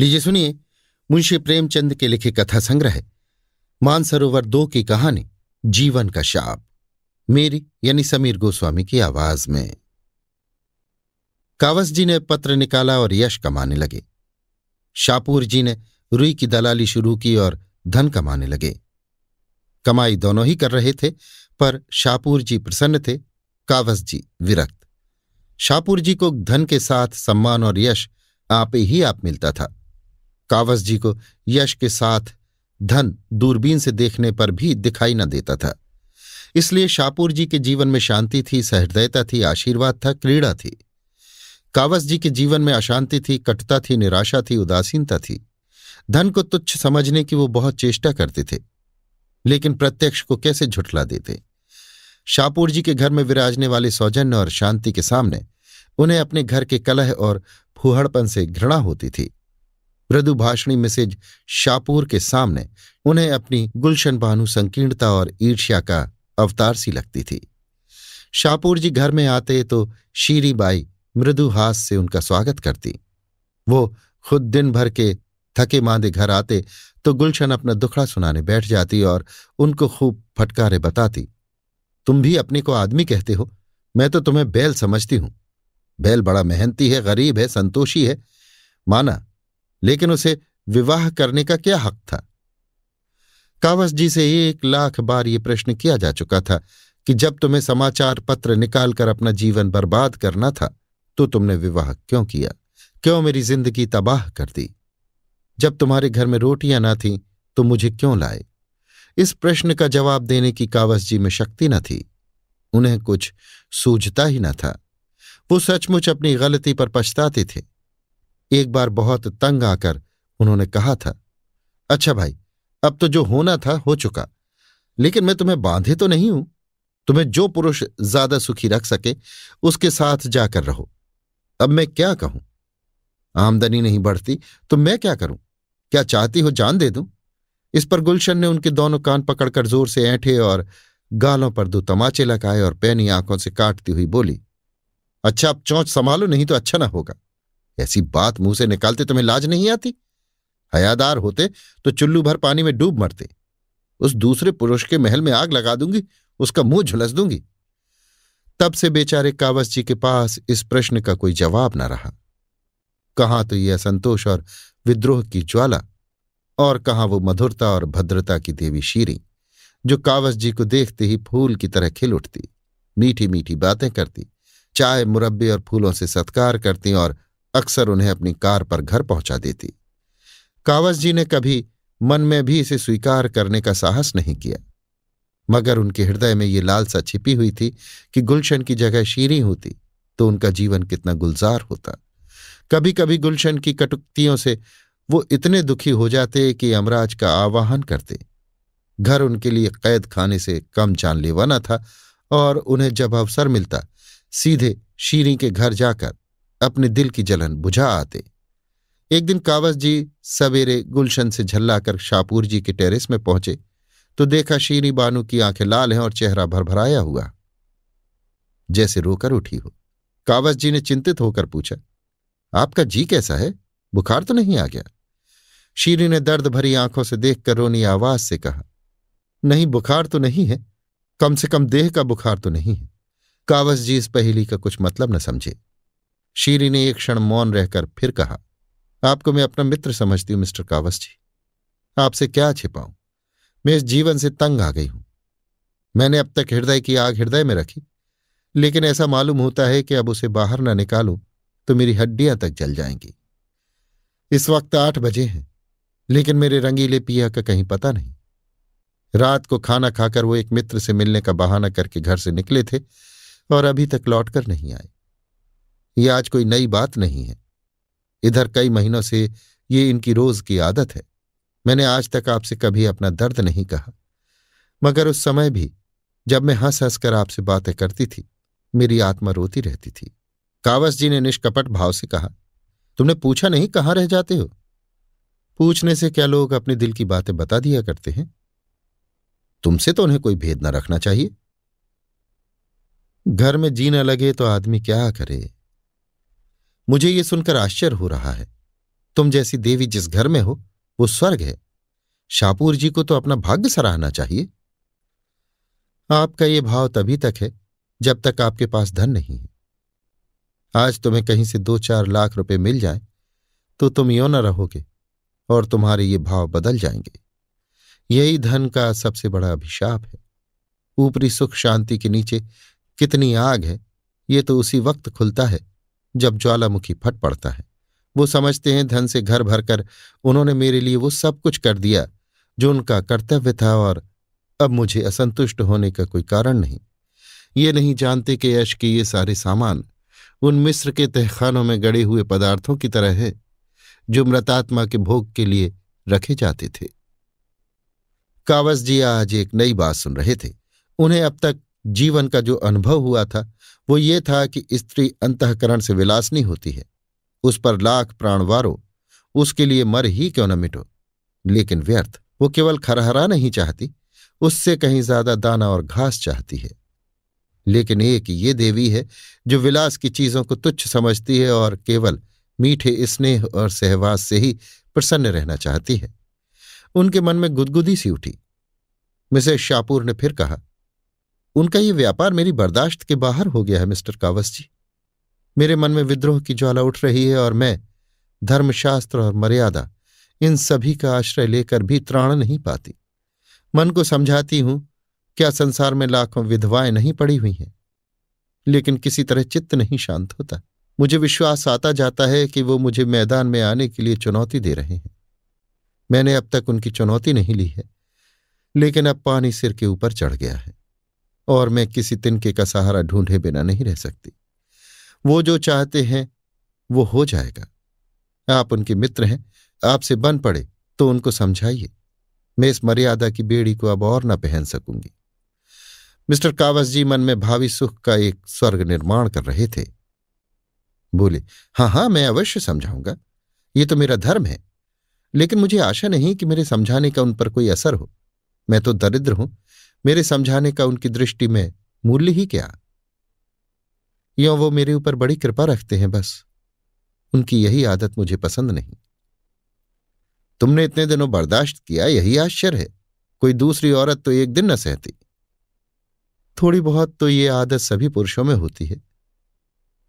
लीजिए सुनिए, मुंशी प्रेमचंद के लिखे कथा संग्रह मानसरोवर दो की कहानी, जीवन का शाप। मेरी यानी समीर गोस्वामी की आवाज़ में। कावस जी ने पत्र निकाला और यश कमाने लगे। शापूर जी ने रुई की दलाली शुरू की और धन कमाने लगे। कमाई दोनों ही कर रहे थे, पर शापूर जी प्रसन्न थे, कावस जी विरक्त। शाहपुर जी को धन के साथ सम्मान और यश आप ही आप मिलता था। कावस जी को यश के साथ धन दूरबीन से देखने पर भी दिखाई न देता था। इसलिए शाहपुर जी के जीवन में शांति थी, सहृदयता थी, आशीर्वाद था, क्रीड़ा थी। कावस जी के जीवन में अशांति थी, कटता थी, निराशा थी, उदासीनता थी। धन को तुच्छ समझने की वो बहुत चेष्टा करते थे, लेकिन प्रत्यक्ष को कैसे झुटला देते? शाहपुर जी के घर में विराजने वाले सौजन्य और शांति के सामने उन्हें अपने घर के कलह और फूहड़पन से घृणा होती थी। मृदु भाषणी मिसेज शाहपुर के सामने उन्हें अपनी गुलशन भानु संकीर्णता और ईर्ष्या का अवतार सी लगती थी। शाहपुर जी घर में आते तो शीरी बाई मृदु हास से उनका स्वागत करती। वो खुद दिन भर के थके मांदे घर आते तो गुलशन अपना दुखड़ा सुनाने बैठ जाती और उनको खूब फटकारे बताती, तुम भी अपने को आदमी कहते हो? मैं तो तुम्हें बैल समझती हूँ। बैल बड़ा मेहनती है, गरीब है, संतोषी है। माना लेकिन उसे विवाह करने का क्या हक था? कावस जी से एक लाख बार ये प्रश्न किया जा चुका था कि जब तुम्हें समाचार पत्र निकालकर अपना जीवन बर्बाद करना था तो तुमने विवाह क्यों किया? क्यों मेरी ज़िंदगी तबाह कर दी? जब तुम्हारे घर में रोटियाँ ना थीं तो मुझे क्यों लाए? इस प्रश्न का जवाब देने की कावस जी में शक्ति न थी। उन्हें कुछ सूझता ही न था। वो सचमुच अपनी गलती पर पछताते थे। एक बार बहुत तंग आकर उन्होंने कहा था अच्छा भाई, अब तो जो होना था हो चुका, लेकिन मैं तुम्हें बांधे तो नहीं हूँ। तुम्हें जो पुरुष ज़्यादा सुखी रख सके, उसके साथ जाकर रहो। अब मैं क्या कहूँ? आमदनी नहीं बढ़ती तो मैं क्या करूँ? क्या चाहती हो जान दे दूँ? इस पर गुलशन ने उनके दोनों कान पकड़कर ज़ोर से ऐंठे और गालों पर दो तमाचे लगाए और पैनी आँखों से काटती हुई बोली अच्छा अब चौंच संभालो, नहीं तो अच्छा ना होगा। ऐसी बात मुँह से निकालते तुम्हें लाज नहीं आती? हयादार होते तो चुल्लू भर पानी में डूब मरते। उस दूसरे पुरुष के महल में आग लगा दूँगी, उसका मुँह झुलस दूँगी। तब से बेचारे कावस जी के पास इस प्रश्न का कोई जवाब न रहा। कहाँ तो यह असंतोष और विद्रोह की ज्वाला, और कहाँ वो मधुरता और भद्रता की देवी शीरी, जो कावस जी को देखते ही फूल की तरह खिल उठती मीठी मीठी बातें करती, चाय, मुरब्बे और फूलों से सत्कार करती और अक्सर उन्हें अपनी कार पर घर पहुँचा देती। कावस जी ने कभी मन में भी इसे स्वीकार करने का साहस नहीं किया। मगर उनके हृदय में ये लालसा छिपी हुई थी कि गुलशन की जगह शीरी होती तो उनका जीवन कितना गुलजार होता। कभी कभी गुलशन की कटुक्तियों से वो इतने दुखी हो जाते कि यमराज का आवाहन करते। घर उनके लिए कैद खाने से कम जानलेवा न था और उन्हें जब अवसर मिलता, सीधे शीरी के घर जाकर अपने दिल की जलन बुझा आते। एक दिन कावस जी सवेरे गुलशन से झल्लाकर शाहपुर जी के टेरेस में पहुँचे तो देखा शीरी बानू की आँखें लाल हैं और चेहरा भरभराया हुआ। जैसे रोकर उठी हो। कावस जी ने चिंतित होकर पूछा, आपका जी कैसा है? बुखार तो नहीं आ गया? शीरी ने दर्द भरी आँखों से देखकर रोनी आवाज़ से कहा, नहीं, बुखार तो नहीं है। कम से कम देह का बुखार तो नहीं है। कावस जी इस पहेली का कुछ मतलब न समझे। शीरी ने एक क्षण मौन रहकर फिर कहा, आपको मैं अपना मित्र समझती हूँ, मिस्टर कावस जी। आपसे क्या छिपाऊं? मैं इस जीवन से तंग आ गई हूँ। मैंने अब तक हृदय की आग हृदय में रखी, लेकिन ऐसा मालूम होता है कि अब उसे बाहर न निकालूं तो मेरी हड्डियाँ तक जल जाएँगी। इस वक्त आठ बजे हैं, लेकिन मेरे रंगीले पिया का कहीं पता नहीं। रात को खाना खाकर वो एक मित्र से मिलने का बहाना करके घर से निकले थे और अभी तक लौटकर नहीं आए। ये आज कोई नई बात नहीं है। इधर कई महीनों से ये इनकी रोज की आदत है। मैंने आज तक आपसे कभी अपना दर्द नहीं कहा। मगर उस समय भी जब मैं हंस हंसकर आपसे बातें करती थी, मेरी आत्मा रोती रहती थी। कावस जी ने निष्कपट भाव से कहा, तुमने पूछा नहीं कहाँ रह जाते हो? पूछने से क्या लोग अपने दिल की बातें बता दिया करते हैं? तुमसे तो उन्हें कोई भेद न रखना चाहिए। घर में जीना लगे तो आदमी क्या करे? मुझे ये सुनकर आश्चर्य हो रहा है। तुम जैसी देवी जिस घर में हो, वो स्वर्ग है। शापूर जी को तो अपना भाग्य सराहना चाहिए। आपका ये भाव तभी तक है, जब तक आपके पास धन नहीं है। आज तुम्हें कहीं से दो चार लाख रुपए मिल जाए तो तुम यो न रहोगे, और तुम्हारे ये भाव बदल जाएँगे। यही धन का सबसे बड़ा अभिशाप है। ऊपरी सुख शांति के नीचे कितनी आग है, ये तो उसी वक्त खुलता है जब ज्वालामुखी फट पड़ता है। वो समझते हैं धन से घर भरकर उन्होंने मेरे लिए वो सब कुछ कर दिया, जो उनका कर्तव्य था और अब मुझे असंतुष्ट होने का कोई कारण नहीं। ये नहीं जानते कि यश के ये सारे सामान उन मिस्र के तहखानों में गड़े हुए पदार्थों की तरह है, जो मृतात्मा के भोग के लिए रखे जाते थे। कावस जी आज एक नई बात सुन रहे थे। उन्हें अब तक जीवन का जो अनुभव हुआ था, वो ये था कि स्त्री अंतकरण से विलासनी होती है। उस पर लाख प्राण वारो उसके लिए मर ही क्यों न मिटो? लेकिन व्यर्थ, वो केवल खरहरा नहीं चाहती, उससे कहीं ज़्यादा दाना और घास चाहती है। लेकिन एक ये देवी है, जो विलास की चीज़ों को तुच्छ समझती है और केवल मीठे स्नेह और सहवास से ही प्रसन्न रहना चाहती है। उनके मन में गुदगुदी सी उठी। मिसेस शापूर ने फिर कहा उनका ये व्यापार मेरी बर्दाश्त के बाहर हो गया है, मिस्टर कावस जी मेरे मन में विद्रोह की ज्वाला उठ रही है और मैं धर्मशास्त्र और मर्यादा, इन सभी का आश्रय लेकर भी त्राण नहीं पाती। मन को समझाती हूँ, क्या संसार में लाखों विधवाएँ नहीं पड़ी हुई हैं? लेकिन किसी तरह चित्त नहीं शांत होता। मुझे विश्वास आता जाता है कि वो मुझे मैदान में आने के लिए चुनौती दे रहे हैं। मैंने अब तक उनकी चुनौती नहीं ली है, लेकिन अब पानी सिर के ऊपर चढ़ गया है। और मैं किसी तिनके का सहारा ढूंढे बिना नहीं रह सकती। वो जो चाहते हैं, वो हो जाएगा। आप उनके मित्र हैं, आपसे बन पड़े तो उनको समझाइए। मैं इस मर्यादा की बेड़ी को अब और न पहन सकूँगी। मिस्टर कावस जी मन में भावी सुख का एक स्वर्ग निर्माण कर रहे थे। बोले, हाँ हाँ, मैं अवश्य समझाऊँगा। ये तो मेरा धर्म है। लेकिन मुझे आशा नहीं कि मेरे समझाने का उन पर कोई असर हो। मैं तो दरिद्र हूँ मेरे समझाने का उनकी दृष्टि में मूल्य ही क्या? यो वो मेरे ऊपर बड़ी कृपा रखते हैं बस? उनकी यही आदत मुझे पसंद नहीं। तुमने इतने दिनों बर्दाश्त किया, यही आश्चर्य है। कोई दूसरी औरत तो एक दिन न सहती। थोड़ी बहुत तो ये आदत सभी पुरुषों में होती है।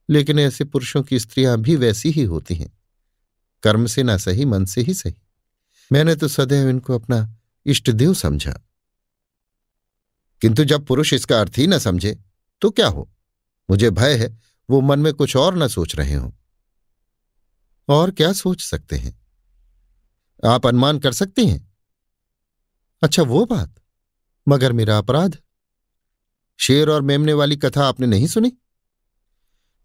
लेकिन ऐसे पुरुषों की स्त्रियाँ भी वैसी ही होती हैं। कर्म से ना सही, मन से ही सही। मैंने तो सदैव इनको अपना इष्टदेव समझा। किंतु जब पुरुष इसका अर्थ ही न समझे तो क्या हो? मुझे भय है, वो मन में कुछ और न सोच रहे हो। और क्या सोच सकते हैं? आप अनुमान कर सकते हैं? अच्छा वो बात। मगर मेरा अपराध? शेर और मेमने वाली कथा आपने नहीं सुनी?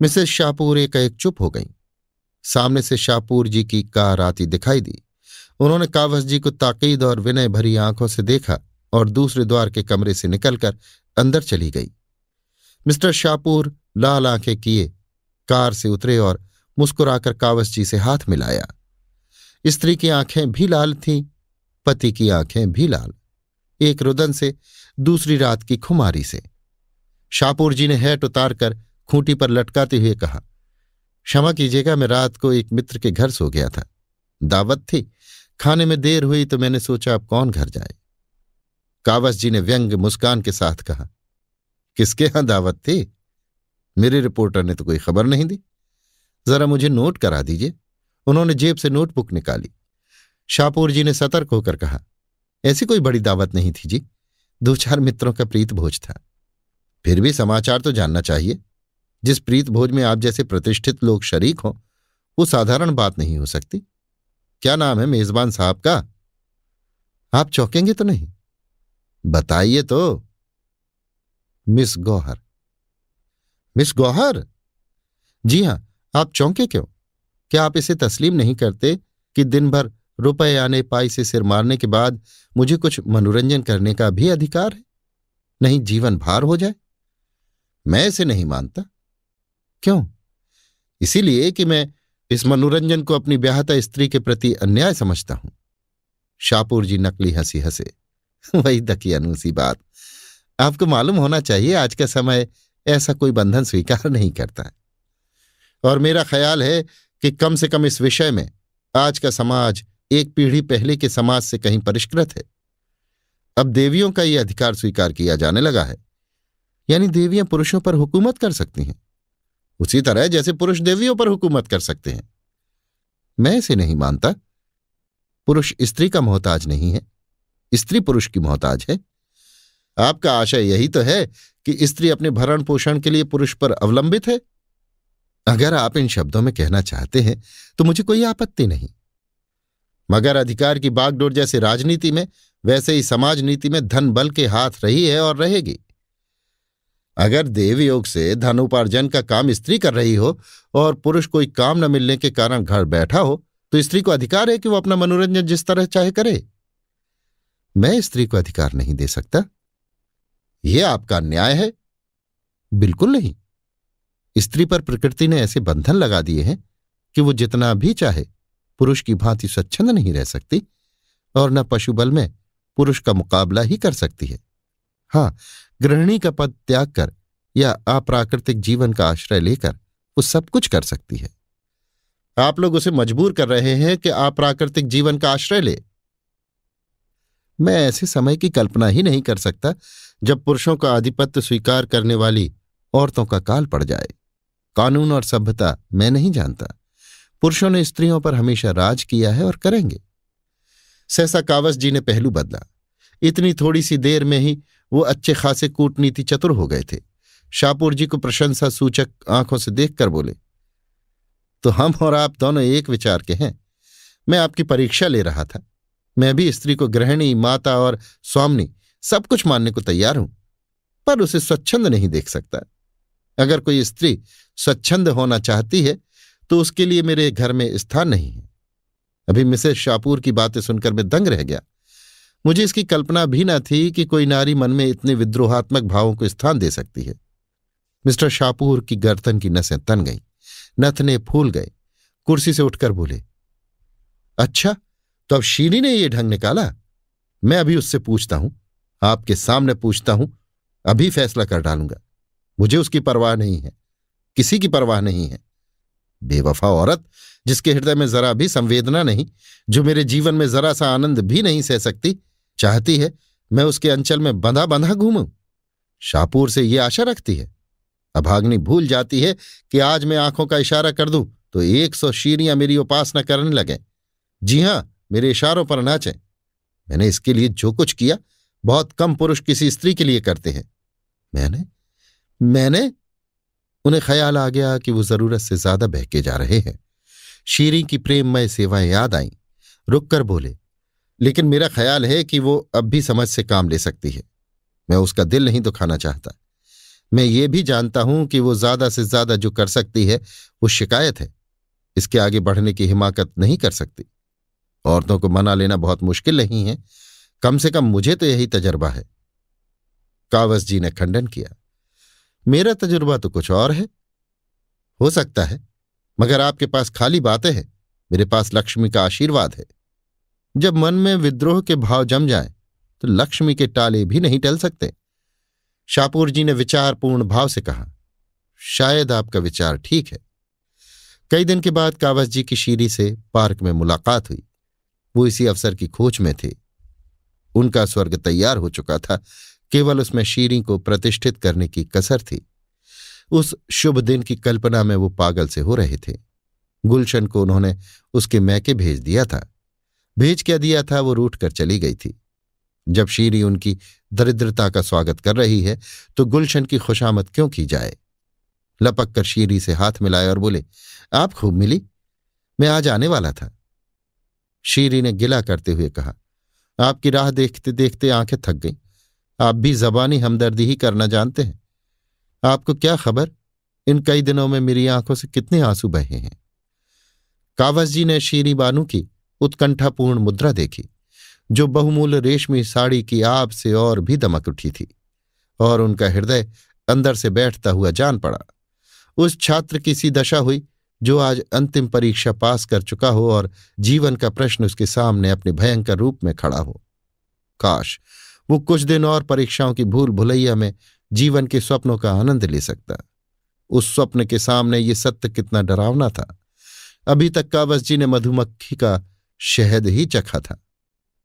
मिसेस शाहपुर एक एक चुप हो गई। सामने से शाहपुर जी की कार आती दिखाई दी। उन्होंने कावस जी को ताकीद और विनय भरी आँखों से देखा। और दूसरे द्वार के कमरे से निकलकर अंदर चली गई। मिस्टर शाहपुर लाल आँखें किए, कार से उतरे और मुस्कुराकर कावस जी से हाथ मिलाया। स्त्री की आँखें भी लाल थीं, पति की आँखें भी लाल, एक रुदन से दूसरी रात की खुमारी से। शाहपुर जी ने हैट उतारकर खूंटी पर लटकाते हुए कहा, क्षमा कीजिएगा, मैं रात को एक मित्र के घर सो गया था। दावत थी, खाने में देर हुई तो मैंने सोचा अब कौन घर जाए? कावस जी ने व्यंग मुस्कान के साथ कहा, किसके यहाँ दावत थी? मेरे रिपोर्टर ने तो कोई खबर नहीं दी। जरा मुझे नोट करा दीजिए। उन्होंने जेब से नोटबुक निकाली। शाहपुर जी ने सतर्क होकर कहा, ऐसी कोई बड़ी दावत नहीं थी जी। दो चार मित्रों का प्रीत भोज था। फिर भी समाचार तो जानना चाहिए। जिस प्रीत भोज में आप जैसे प्रतिष्ठित लोग शरीक हों, वो साधारण बात नहीं हो सकती। क्या नाम है मेजबान साहब का? आप चौंकेंगे तो नहीं। बताइए तो। मिस गौहर। मिस गौहर? जी हाँ, आप चौंके क्यों? क्या आप इसे तस्लीम नहीं करते कि दिन भर रुपए आने, पाई से सिर मारने के बाद मुझे कुछ मनोरंजन करने का भी अधिकार है? नहीं, जीवन भार हो जाए। मैं इसे नहीं मानता। क्यों? इसीलिए कि मैं इस मनोरंजन को अपनी ब्याहता स्त्री के प्रति अन्याय समझता हूँ। शाहपुर जी नकली हँसी हंसे। वही दकियानूसी बात। आपको मालूम होना चाहिए, आज का समय ऐसा कोई बंधन स्वीकार नहीं करता और मेरा ख्याल है कि कम से कम इस विषय में आज का समाज एक पीढ़ी पहले के समाज से कहीं परिष्कृत है। अब देवियों का यह अधिकार स्वीकार किया जाने लगा है। यानी देवियाँ पुरुषों पर हुकूमत कर सकती हैं। उसी तरह जैसे पुरुष देवियों पर हुकूमत कर सकते हैं। मैं इसे नहीं मानता। पुरुष स्त्री का मोहताज नहीं है। स्त्री पुरुष की मोहताज है। आपका आशय यही तो है कि स्त्री अपने भरण पोषण के लिए पुरुष पर अवलंबित है? अगर आप इन शब्दों में कहना चाहते हैं तो मुझे कोई आपत्ति नहीं। मगर अधिकार की बागडोर जैसे राजनीति में, वैसे ही समाज नीति में धन बल के हाथ रही है और रहेगी। अगर देव योग से धन उपार्जन का काम स्त्री कर रही हो और पुरुष कोई काम न मिलने के कारण घर बैठा हो तो स्त्री को अधिकार है कि वो अपना मनोरंजन जिस तरह चाहे करे। मैं स्त्री को अधिकार नहीं दे सकता। यह आपका न्याय है। बिल्कुल नहीं। स्त्री पर प्रकृति ने ऐसे बंधन लगा दिए हैं कि वो जितना भी चाहे, पुरुष की भांति स्वच्छंद नहीं रह सकती और न पशु बल में पुरुष का मुकाबला ही कर सकती है। हाँ, गृहिणी का पद त्याग कर या अप्राकृतिक जीवन का आश्रय लेकर वो सब कुछ कर सकती है। आप लोग उसे मजबूर कर रहे हैं कि अप्राकृतिक जीवन का आश्रय ले। मैं ऐसे समय की कल्पना ही नहीं कर सकता जब पुरुषों का आधिपत्य स्वीकार करने वाली औरतों का काल पड़ जाए। कानून और सभ्यता मैं नहीं जानता। पुरुषों ने स्त्रियों पर हमेशा राज किया है और करेंगे। सहसा कावस जी ने पहलू बदला। इतनी थोड़ी सी देर में ही वो अच्छे खासे कूटनीति चतुर हो गए थे। शाहपुर जी को प्रशंसा सूचक आँखों से देखकर बोले तो हम और आप दोनों एक विचार के हैं। मैं आपकी परीक्षा ले रहा था। मैं भी स्त्री को गृहिणी, माता और स्वामनी, सब कुछ मानने को तैयार हूँ, पर उसे स्वच्छंद नहीं देख सकता। अगर कोई स्त्री स्वच्छंद होना चाहती है तो उसके लिए मेरे घर में स्थान नहीं है। अभी मिसेस शाहपुर की बातें सुनकर मैं दंग रह गया। मुझे इसकी कल्पना भी न थी कि कोई नारी मन में इतने विद्रोहात्मक भावों को स्थान दे सकती है। मिस्टर शाहपुर की गर्दन की नसें तन गईं, नथने फूल गए। कुर्सी से उठकर बोले अच्छा तो अब शीरी ने यह ढंग निकाला। मैं अभी उससे पूछता हूँ, आपके सामने पूछता हूँ, अभी फैसला कर डालूँगा। मुझे उसकी परवाह नहीं है, किसी की परवाह नहीं है। बेवफा औरत, जिसके हृदय में जरा भी संवेदना नहीं, जो मेरे जीवन में जरा सा आनंद भी नहीं सह सकती, चाहती है, मैं उसके अंचल में बंधा बंधा घूमूं। शाहपुर से ये आशा रखती है। अभाग्नि भूल जाती है कि आज मैं आँखों का इशारा कर दूँ तो एक सौ शीरियाँ मेरी उपासना करने लगे। जी हाँ मेरे इशारों पर नाचें मैंने इसके लिए जो कुछ किया, बहुत कम पुरुष किसी स्त्री के लिए करते हैं। मैंने मैंने, उन्हें ख्याल आ गया कि वो ज़रूरत से ज़्यादा बहके जा रहे हैं। शीरी की प्रेममय सेवाएँ याद आईं। रुककर बोले, लेकिन मेरा ख्याल है कि वो अब भी समझ से काम ले सकती है। मैं उसका दिल नहीं दुखाना चाहता। मैं ये भी जानता हूँ कि वो ज़्यादा से ज़्यादा जो कर सकती है, वो शिकायत है। इसके आगे बढ़ने की हिमाकत नहीं कर सकती। औरतों को मना लेना बहुत मुश्किल नहीं है। कम से कम मुझे तो यही तजर्बा है। कावस जी ने खंडन किया। मेरा तजुर्बा तो कुछ और है। हो सकता है, मगर आपके पास खाली बातें हैं। मेरे पास लक्ष्मी का आशीर्वाद है। जब मन में विद्रोह के भाव जम जाए तो लक्ष्मी के टाले भी नहीं टल सकते। शाहपुर जी ने विचारपूर्ण भाव से कहा, शायद आपका विचार ठीक है। कई दिन के बाद कावस जी की शीरी से पार्क में मुलाकात हुई। वो इसी अवसर की खोज में थे। उनका स्वर्ग तैयार हो चुका था। केवल उसमें शीरी को प्रतिष्ठित करने की कसर थी। उस शुभ दिन की कल्पना में वो पागल से हो रहे थे। गुलशन को उन्होंने उसके मैके भेज दिया था। भेज क्या दिया था वो रूठ कर चली गई थी। जब शीरी उनकी दरिद्रता का स्वागत कर रही है तो गुलशन की खुशामद क्यों की जाए? लपक कर शीरी से हाथ मिलाए और बोले, आप खूब मिली। मैं आज आने वाला था। शीरी ने गिला करते हुए कहा, आपकी राह देखते देखते आँखें थक गईं। आप भी जबानी हमदर्दी ही करना जानते हैं। आपको क्या खबर? इन कई दिनों में मेरी आँखों से कितने आँसू बहे हैं। कावस जी ने शीरी बानू की उत्कंठापूर्ण मुद्रा देखी, जो बहुमूल्य रेशमी साड़ी की आब से और भी दमक उठी थी, और उनका हृदय अंदर से बैठता हुआ जान पड़ा। उस छात्र की सी दशा हुई जो आज अंतिम परीक्षा पास कर चुका हो और जीवन का प्रश्न उसके सामने अपने भयंकर रूप में खड़ा हो। काश वो कुछ दिन और परीक्षाओं की भूल भुलैया में जीवन के स्वप्नों का आनंद ले सकता। उस स्वप्न के सामने ये सत्य कितना डरावना था। अभी तक कावस जी ने मधुमक्खी का शहद ही चखा था।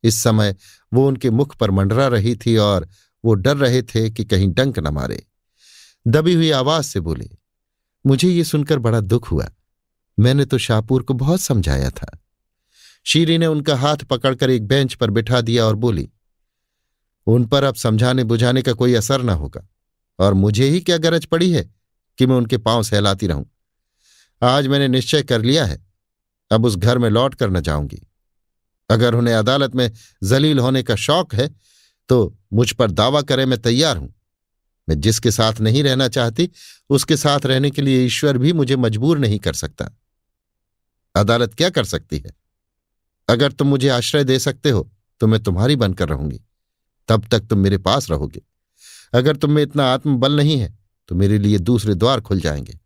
इस समय वो उनके मुख पर मंडरा रही थी और वो डर रहे थे कि कहीं डंक न मारे। दबी हुई आवाज़ से बोले, मुझे ये सुनकर बड़ा दुख हुआ। मैंने तो शाहपुर को बहुत समझाया था। शीरी ने उनका हाथ पकड़कर एक बेंच पर बिठा दिया और बोली, उन पर अब समझाने बुझाने का कोई असर ना होगा। और मुझे ही क्या गरज पड़ी है कि मैं उनके पाँव सहलाती रहूँ? आज मैंने निश्चय कर लिया है, अब उस घर में लौट कर न जाऊँगी। अगर उन्हें अदालत में जलील होने का शौक है तो मुझ पर दावा करें मैं तैयार हूँ। मैं जिसके साथ नहीं रहना चाहती, उसके साथ रहने के लिए ईश्वर भी मुझे मजबूर नहीं कर सकता। अदालत क्या कर सकती है? अगर तुम मुझे आश्रय दे सकते हो तो मैं तुम्हारी बनकर रहूँगी। तब तक तुम मेरे पास रहोगे। अगर तुम में इतना आत्मबल नहीं है तो मेरे लिए दूसरे द्वार खुल जाएँगे।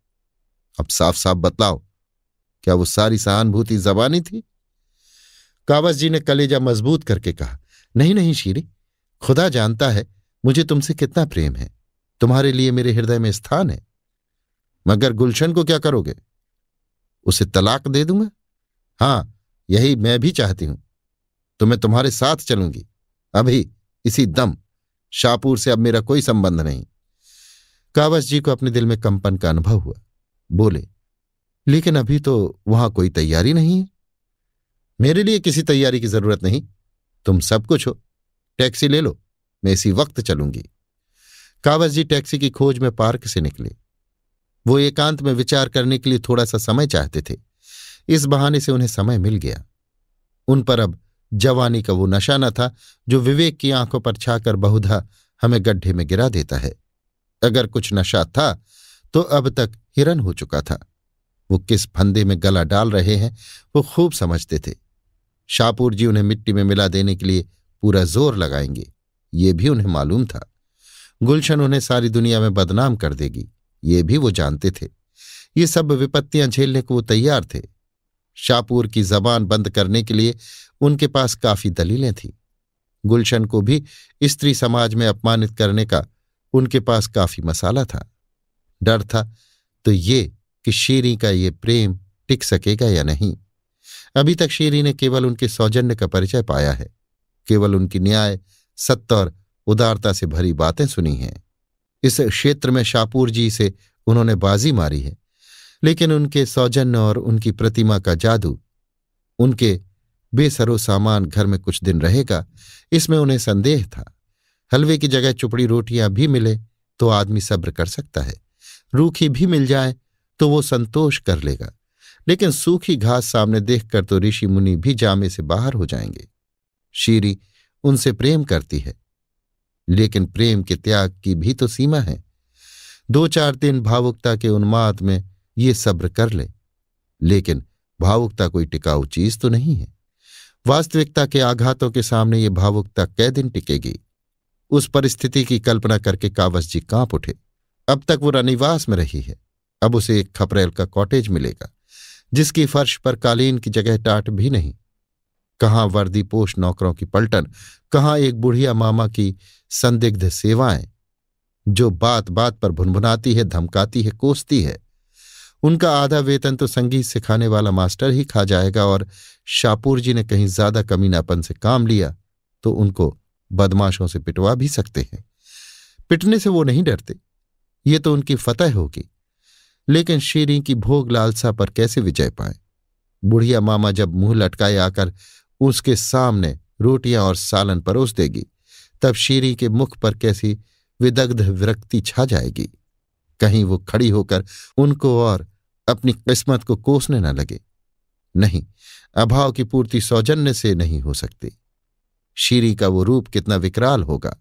अब साफ़ साफ़ बतलाओ, क्या वो सारी सहानुभूति जबानी थी? कावस जी ने कलेजा मज़बूत करके कहा, नहीं नहीं, शीरी, खुदा जानता है, मुझे तुमसे कितना प्रेम है। तुम्हारे लिए मेरे हृदय में स्थान है। मगर गुलशन को क्या करोगे? उसे तलाक दे दूँगा हाँ, यही मैं भी चाहती हूँ। तो मैं तुम्हारे साथ चलूँगी। अभी, इसी दम। शाहपुर से अब मेरा कोई संबंध नहीं। कावस जी को अपने दिल में कंपन का अनुभव हुआ। बोले, लेकिन अभी तो वहाँ कोई तैयारी नहीं है। मेरे लिए किसी तैयारी की ज़रूरत नहीं। तुम सब कुछ हो। टैक्सी ले लो। मैं इसी वक्त चलूँगी। कावस जी टैक्सी की खोज में पार्क से निकले। वो एकांत में विचार करने के लिए थोड़ा सा समय चाहते थे। इस बहाने से उन्हें समय मिल गया। उन पर अब जवानी का वो नशा न था, जो विवेक की आँखों पर छाकर बहुधा हमें गड्ढे में गिरा देता है। अगर कुछ नशा था तो अब तक हिरन हो चुका था। वो किस फंदे में गला डाल रहे हैं, वो खूब समझते थे। शाहपुर जी उन्हें मिट्टी में मिला देने के लिए पूरा ज़ोर लगाएँगे, ये भी उन्हें मालूम था। गुलशन उन्हें सारी दुनिया में बदनाम कर देगी। ये भी वो जानते थे। ये सब विपत्तियाँ झेलने को वो तैयार थे। शाहपुर की जबान बंद करने के लिए उनके पास काफ़ी दलीलें थीं। गुलशन को भी स्त्री समाज में अपमानित करने का उनके पास काफ़ी मसाला था। डर था तो ये कि शीरी का ये प्रेम टिक सकेगा या नहीं। अभी तक शीरी ने केवल उनके सौजन्य का परिचय पाया है। केवल उनकी न्याय, सत्य और उदारता से भरी बातें सुनी हैं। इस क्षेत्र में शाहपुर जी से उन्होंने बाजी मारी है। लेकिन उनके सौजन्य और उनकी प्रतिमा का जादू, उनके बेसरो सामान घर में कुछ दिन रहेगा, इसमें उन्हें संदेह था। हलवे की जगह चुपड़ी रोटियाँ भी मिले तो आदमी सब्र कर सकता है। रूखी भी मिल जाए तो वो संतोष कर लेगा, लेकिन सूखी घास सामने देखकर तो ऋषि मुनि भी जामे से बाहर हो जाएँगे। शीरी उनसे प्रेम करती है। लेकिन प्रेम के त्याग की भी तो सीमा है। दो चार दिन भावुकता के उन्माद में ये सब्र कर ले, लेकिन भावुकता कोई टिकाऊ चीज़ तो नहीं है। वास्तविकता के आघातों के सामने ये भावुकता कै दिन टिकेगी। उस परिस्थिति की कल्पना करके कावस जी काँप उठे। अब तक वो रनिवास में रही है। अब उसे एक खपरेल का कॉटेज मिलेगा, जिसकी फर्श पर कालीन की जगह टाट भी नहीं। कहाँ वर्दी पोष नौकरों की पलटन, कहाँ एक बुढ़िया मामा की संदिग्ध सेवाएँ, जो बात बात पर भुनभुनाती है, धमकाती है, कोसती है। उनका आधा वेतन तो संगीत सिखाने वाला मास्टर ही खा जाएगा और शाहपुर जी ने कहीं ज़्यादा कमीनापन से काम लिया तो उनको बदमाशों से पिटवा भी सकते हैं। पिटने से वो नहीं डरते, ये तो उनकी फतह होगी। लेकिन शीरी की भोग लालसा पर कैसे विजय पाए? बुढ़िया मामा जब मुँह लटकाए आकर उसके सामने रोटियाँ और सालन परोस देगी। तब शीरी के मुख पर कैसी विदग्ध विरक्ति छा जाएगी। कहीं वो खड़ी होकर उनको और अपनी किस्मत को कोसने न लगे। नहीं, अभाव की पूर्ति सौजन्य से नहीं हो सकती। शीरी का वो रूप कितना विकराल होगा।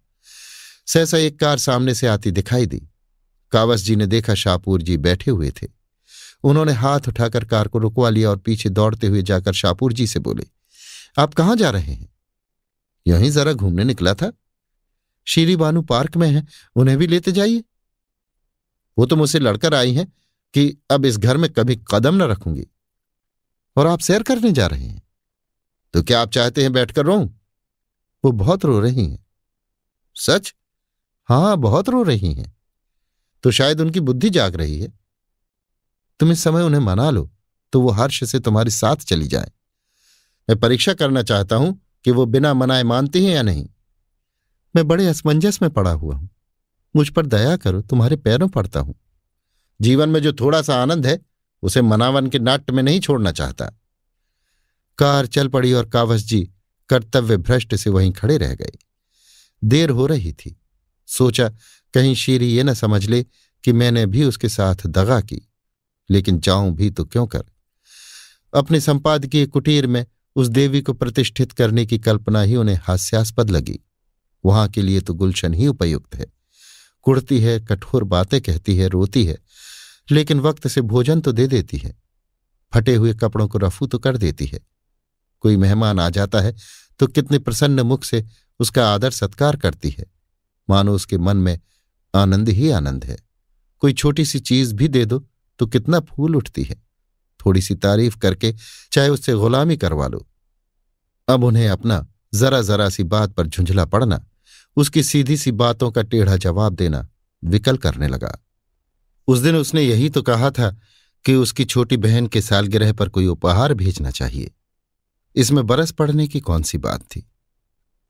सहसा एक कार सामने से आती दिखाई दी। कावस जी ने देखा शाहपुर जी बैठे हुए थे। उन्होंने हाथ उठाकर कार को रुकवा लिया और पीछे दौड़ते हुए जाकर शाहपुर जी से बोले आप कहाँ जा रहे हैं? यहीं जरा घूमने निकला था। शीरी बानू पार्क में है, उन्हें भी लेते जाइए। वो तो मुझसे लड़कर आई हैं कि अब इस घर में कभी कदम न रखूँगी। और आप सैर करने जा रहे हैं। तो क्या आप चाहते हैं बैठकर रोऊं? वो बहुत रो रही हैं। सच? हाँ बहुत रो रही हैं। तो शायद उनकी बुद्धि जाग रही है। तुम इस समय उन्हें मना लो तो वो हर्ष से तुम्हारे साथ चली जाए। मैं परीक्षा करना चाहता हूँ कि वो बिना मनाए मानती हैं या नहीं। मैं बड़े असमंजस में पड़ा हुआ हूँ। मुझ पर दया करो, तुम्हारे पैरों पड़ता हूँ। जीवन में जो थोड़ा सा आनंद है, उसे मनावन के नाट्य में नहीं छोड़ना चाहता। कार चल पड़ी और कावस जी कर्तव्य भ्रष्ट से वहीं खड़े रह गए। देर हो रही थी। सोचा, कहीं शीरी ये न समझ ले कि मैंने भी उसके साथ दगा की, लेकिन जाऊँ भी तो क्यों कर? अपने संपादकीय कुटीर में उस देवी को प्रतिष्ठित करने की कल्पना ही उन्हें हास्यास्पद लगी। वहाँ के लिए तो गुलशन ही उपयुक्त है। कुड़ती है, कठोर बातें कहती है, रोती है, लेकिन वक्त से भोजन तो दे देती है। फटे हुए कपड़ों को रफू तो कर देती है। कोई मेहमान आ जाता है तो कितने प्रसन्न मुख से उसका आदर सत्कार करती है। मानो उसके मन में आनंद ही आनंद है। कोई छोटी सी चीज़ भी दे दो तो कितना फूल उठती है। थोड़ी सी तारीफ़ करके चाहे उससे गुलामी करवा लो। अब उन्हें अपना जरा जरा सी बात पर झुंझला पड़ना, उसकी सीधी सी बातों का टेढ़ा जवाब देना विकल करने लगा। उस दिन उसने यही तो कहा था कि उसकी छोटी बहन के सालगिरह पर कोई उपहार भेजना चाहिए। इसमें बरस पड़ने की कौन सी बात थी?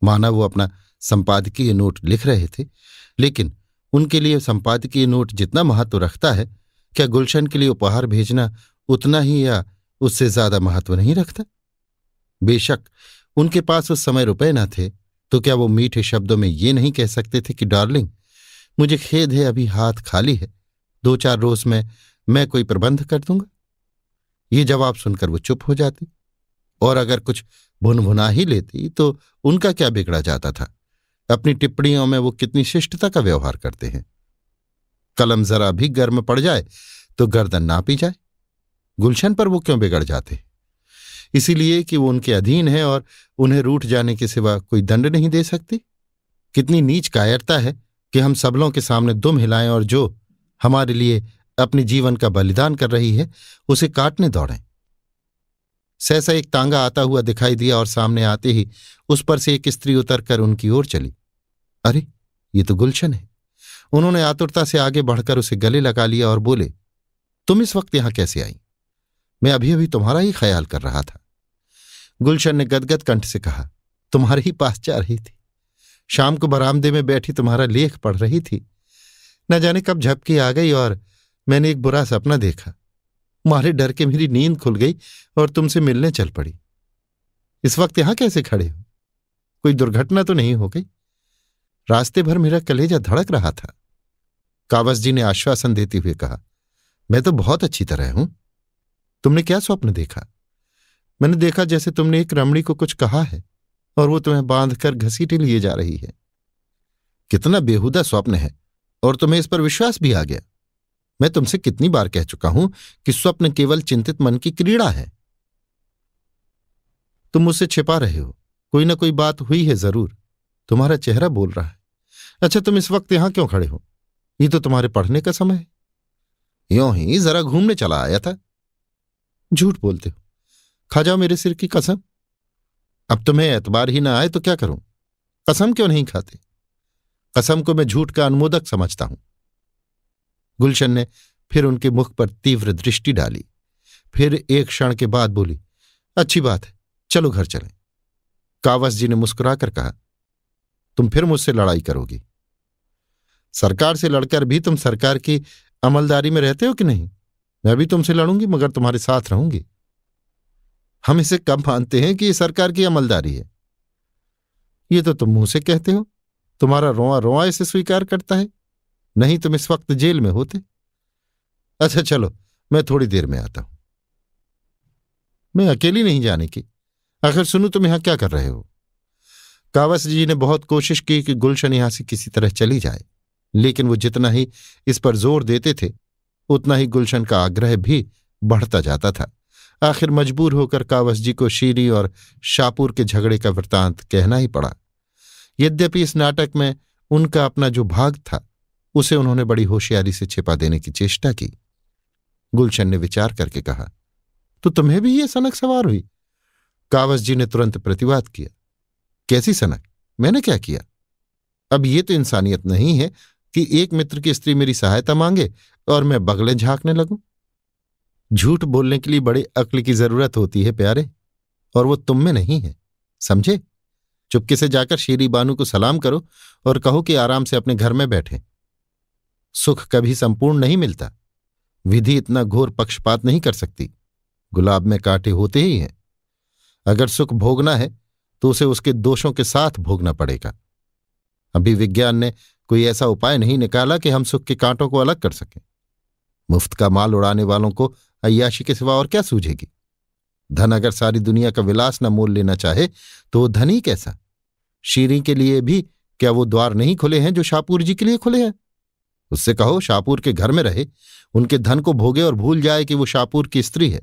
माना वो अपना संपादकीय नोट लिख रहे थे, लेकिन उनके लिए संपादकीय नोट जितना महत्व रखता है, क्या गुलशन के लिए उपहार भेजना उतना ही या उससे ज़्यादा महत्व नहीं रखता? बेशक, उनके पास उस समय रुपए ना थे तो क्या वो मीठे शब्दों में ये नहीं कह सकते थे कि, डार्लिंग, मुझे खेद है अभी हाथ खाली है दो चार रोज में मैं कोई प्रबंध कर दूँगा? ये जवाब सुनकर वो चुप हो जाती, और अगर कुछ भुनभुना ही लेती तो उनका क्या बिगड़ा जाता था? अपनी टिप्पणियों में वो कितनी शिष्टता का व्यवहार करते हैं? कलम जरा भी गर्म पड़ जाए तो गर्दन नापी जाए। गुलशन पर वो क्यों बिगड़ जाते? इसीलिए कि वो उनके अधीन है और उन्हें रूठ जाने के सिवा कोई दंड नहीं दे सकती? कितनी नीच कायरता है कि हम सबलों के सामने दुम हिलाएँ और जो हमारे लिए अपने जीवन का बलिदान कर रही है, उसे काटने दौड़ें। सहसा एक तांगा आता हुआ दिखाई दिया और सामने आते ही उस पर से एक स्त्री उतरकर उनकी ओर चली। अरे, ये तो गुलशन है। उन्होंने आतुरता से आगे बढ़कर उसे गले लगा लिया और बोले, तुम इस वक्त यहाँ कैसे आई? मैं अभी अभी तुम्हारा ही ख्याल कर रहा था। गुलशन ने गदगद कंठ से कहा, तुम्हारे ही पास जा रही थी। शाम को बरामदे में बैठी तुम्हारा लेख पढ़ रही थी। न जाने कब झपकी आ गई और मैंने एक बुरा सपना देखा। मारे डर के मेरी नींद खुल गई और तुमसे मिलने चल पड़ी। इस वक्त यहाँ कैसे खड़े हो? कोई दुर्घटना तो नहीं हो गई। रास्ते भर मेरा कलेजा धड़क रहा था। कावस जी ने आश्वासन देते हुए कहा, मैं तो बहुत अच्छी तरह हूँ। तुमने क्या स्वप्न देखा? मैंने देखा जैसे तुमने एक रमणी को कुछ कहा है और वो तुम्हें बांधकर घसीटे लिए जा रही है। कितना बेहुदा स्वप्न है और तुम्हें इस पर विश्वास भी आ गया। मैं तुमसे कितनी बार कह चुका हूँ कि स्वप्न केवल चिंतित मन की क्रीड़ा है। तुम मुझसे छिपा रहे हो। कोई ना कोई बात हुई है ज़रूर। तुम्हारा चेहरा बोल रहा है। अच्छा तुम इस वक्त यहाँ क्यों खड़े हो? ये तो तुम्हारे पढ़ने का समय है। यों ही जरा घूमने चला आया था। झूठ बोलते हो। खा जाओ मेरे सिर की कसम। अब तुम्हें एतबार ही ना आए तो क्या करूँ? कसम क्यों नहीं खाते? कसम को मैं झूठ का अनुमोदक समझता हूँ। गुलशन ने फिर उनके मुख पर तीव्र दृष्टि डाली। फिर एक क्षण के बाद बोली, अच्छी बात है, चलो घर चलें। कावस जी ने मुस्कुराकर कहा, तुम फिर मुझसे लड़ाई करोगी। सरकार से लड़कर भी तुम सरकार की अमलदारी में रहते हो कि नहीं? मैं भी तुमसे लड़ूँगी, मगर तुम्हारे साथ रहूँगी। हम इसे कब मानते हैं कि ये सरकार की अमलदारी है? ये तो तुम मुँह से कहते हो। तुम्हारा रोआ रोआ इसे स्वीकार करता है। नहीं, तुम इस वक्त जेल में होते। अच्छा चलो, मैं थोड़ी देर में आता हूँ। मैं अकेली नहीं जाने की। आखिर सुनू, तुम यहाँ क्या कर रहे हो? कावस जी ने बहुत कोशिश की कि गुलशन यहाँ से किसी तरह चली जाए, लेकिन वो जितना ही इस पर ज़ोर देते थे उतना ही गुलशन का आग्रह भी बढ़ता जाता था। आखिर मजबूर होकर कावस जी को शीरी और शाहपुर के झगड़े का वृतांत कहना ही पड़ा। यद्यपि इस नाटक में उनका अपना जो भाग था, उसे उन्होंने बड़ी होशियारी से छिपा देने की चेष्टा की। गुलशन ने विचार करके कहा तो तुम्हें भी ये सनक सवार हुई? कावस जी ने तुरंत प्रतिवाद किया, कैसी सनक? मैंने क्या किया? अब ये तो इंसानियत नहीं है कि एक मित्र की स्त्री मेरी सहायता मांगे और मैं बगले झांकने लगूं? झूठ बोलने के लिए बड़े अक्ल की ज़रूरत होती है प्यारे, और वो तुम में नहीं है, समझे? चुपके से जाकर शीरी बानू को सलाम करो और कहो कि आराम से अपने घर में बैठे। सुख कभी संपूर्ण नहीं मिलता। विधि इतना घोर पक्षपात नहीं कर सकती। गुलाब में कांटे होते ही हैं। अगर सुख भोगना है तो उसे उसके दोषों के साथ भोगना पड़ेगा। अभी विज्ञान ने कोई ऐसा उपाय नहीं निकाला कि हम सुख के कांटों को अलग कर सकें। मुफ़्त का माल उड़ाने वालों को अयाशी के सिवा और क्या सूझेगी? धन अगर सारी दुनिया का विलास न मोल लेना चाहे तो वो धन कैसा? शीरी के लिए भी क्या वो द्वार नहीं खुले हैं जो शाहपुर जी के लिए खुले हैं? उससे कहो, शाहपुर के घर में रहे, उनके धन को भोगे और भूल जाए कि वो शाहपुर की स्त्री है।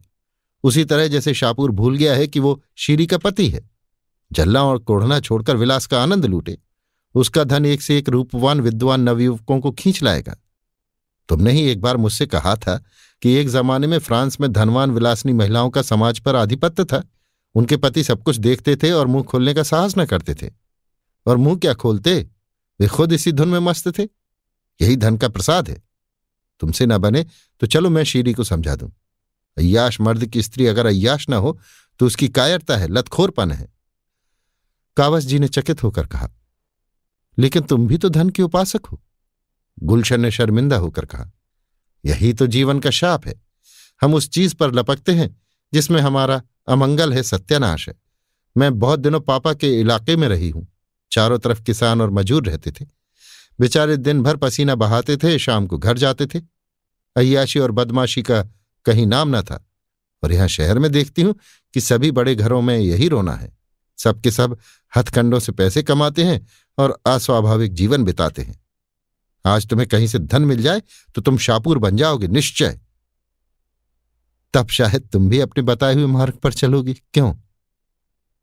उसी तरह जैसे शाहपुर भूल गया है कि वो शीरी का पति है। जल्ला और कोढ़ना छोड़कर विलास का आनंद लूटे। उसका धन एक से एक रूपवान विद्वान नवयुवकों को खींच लाएगा। तुमने ही एक बार मुझसे कहा था कि एक जमाने में फ्रांस में धनवान विलासनी महिलाओं का समाज पर आधिपत्य था। उनके पति सब कुछ देखते थे और मुँह खोलने का साहस न करते थे। और मुँह क्या खोलते? वे खुद इसी धुन में मस्त थे। यही धन का प्रसाद है। तुमसे न बने तो चलो मैं शीरी को समझा दूँ। अय्याश मर्द की स्त्री अगर अय्याश न हो तो उसकी कायरता है, लतखोरपन है। कावस जी ने चकित होकर कहा लेकिन तुम भी तो धन के उपासक हो। गुलशन ने शर्मिंदा होकर कहा, यही तो जीवन का शाप है। हम उस चीज़ पर लपकते हैं जिसमें हमारा अमंगल है, सत्यानाश है। मैं बहुत दिनों पापा के इलाके में रही हूँ। चारों तरफ़ किसान और मजूर रहते थे। बेचारे दिन भर पसीना बहाते थे, शाम को घर जाते थे। अयाशी और बदमाशी का कहीं नाम न था। और यहाँ शहर में देखती हूँ कि सभी बड़े घरों में यही रोना है। सबके सब हथकंडों से पैसे कमाते हैं और अस्वाभाविक जीवन बिताते हैं। आज तुम्हें कहीं से धन मिल जाए तो तुम शापुर बन जाओगे, निश्चय। तब शायद तुम भी अपने बताए हुए मार्ग पर चलोगी। क्यों?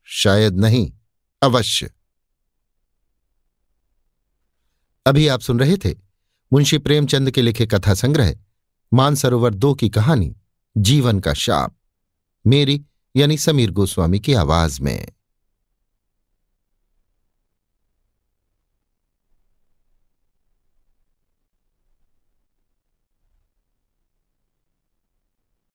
शायद नहीं, अवश्य। अभी आप सुन रहे थे मुंशी प्रेमचंद के लिखे कथा संग्रह, मानसरोवर दो की कहानी, जीवन का शाप। मेरी यानी समीर गोस्वामी की आवाज़ में।